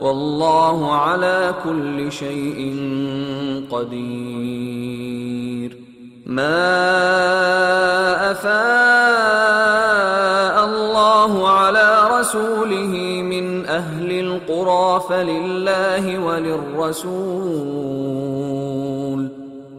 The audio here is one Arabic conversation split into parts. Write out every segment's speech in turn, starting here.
والله على كل شيء قدير. ما أفاء الله على رسوله من أهل القرى فلله وللرسول.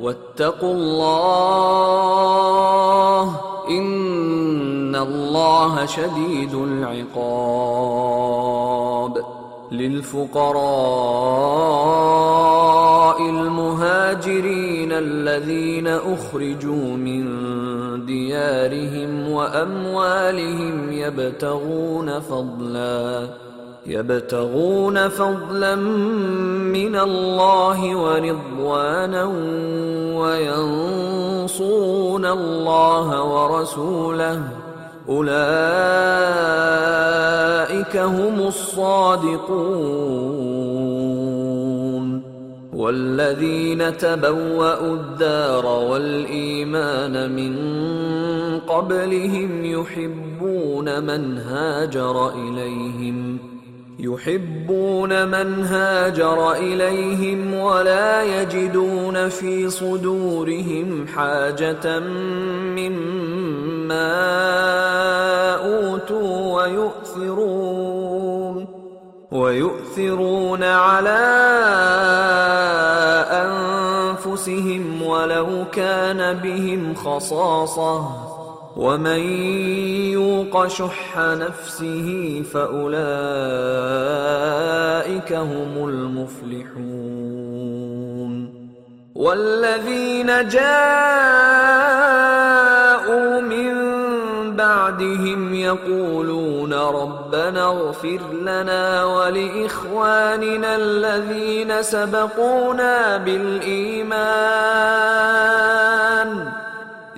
واتقوا الله إن الله شديد العقاب للفقراء المهاجرين الذين أخرجوا من ديارهم وأموالهم يبتغون فضلا يبتغون فضلا من الله ورضوانا وينصرون الله ورسوله. أولئك هم الصادقون. والذين تبوأوا الدار والإيمان من قبلهم يحبون من هاجر إليهم. يحبون من هاجر إليهم ولا يجدون في صدورهم حاجة مما أوتوا ويؤثرون ويؤثرون على أنفسهم ولو كان بهم خصاصة. ومن يوق شح نفسه فأولئك هم المفلحون. والذين جاءوا من بعدهم يقولون ربنا اغفر لنا ولإخواننا الذين سبقونا بالإيمان.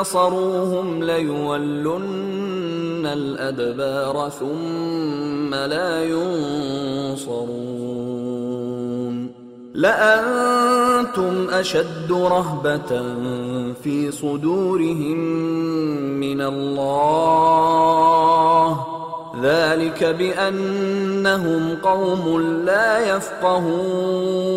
نصروهم ليولن الأدبار ثم لا ينصرون. لأنتم أشد رهبة في صدورهم من الله. ذلك بأنهم قوم لا يفقهون.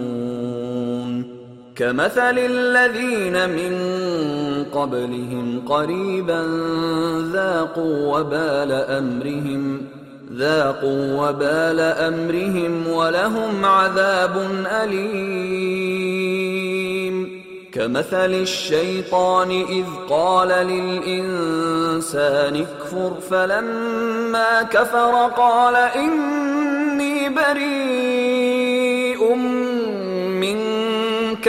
كمثل الذين من قبلهم قريبا ذاقوا وبال أمرهم ذاقوا وبال أمرهم ولهم عذاب أليم. كمثل الشيطان إذ قال للإنسان اكفر فلما كفر قال إني بريء.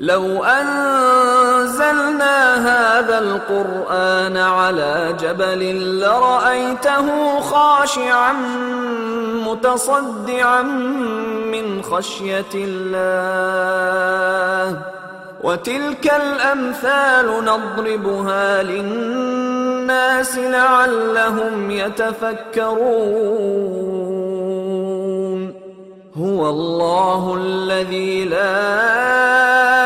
لو أنزلنا هذا القرآن على جبل لرأيته خاشعا متصدعا من خشية الله. وتلك الأمثال نضربها للناس لعلهم يتفكرون. هو الله الذي لا